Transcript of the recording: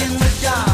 in the dark.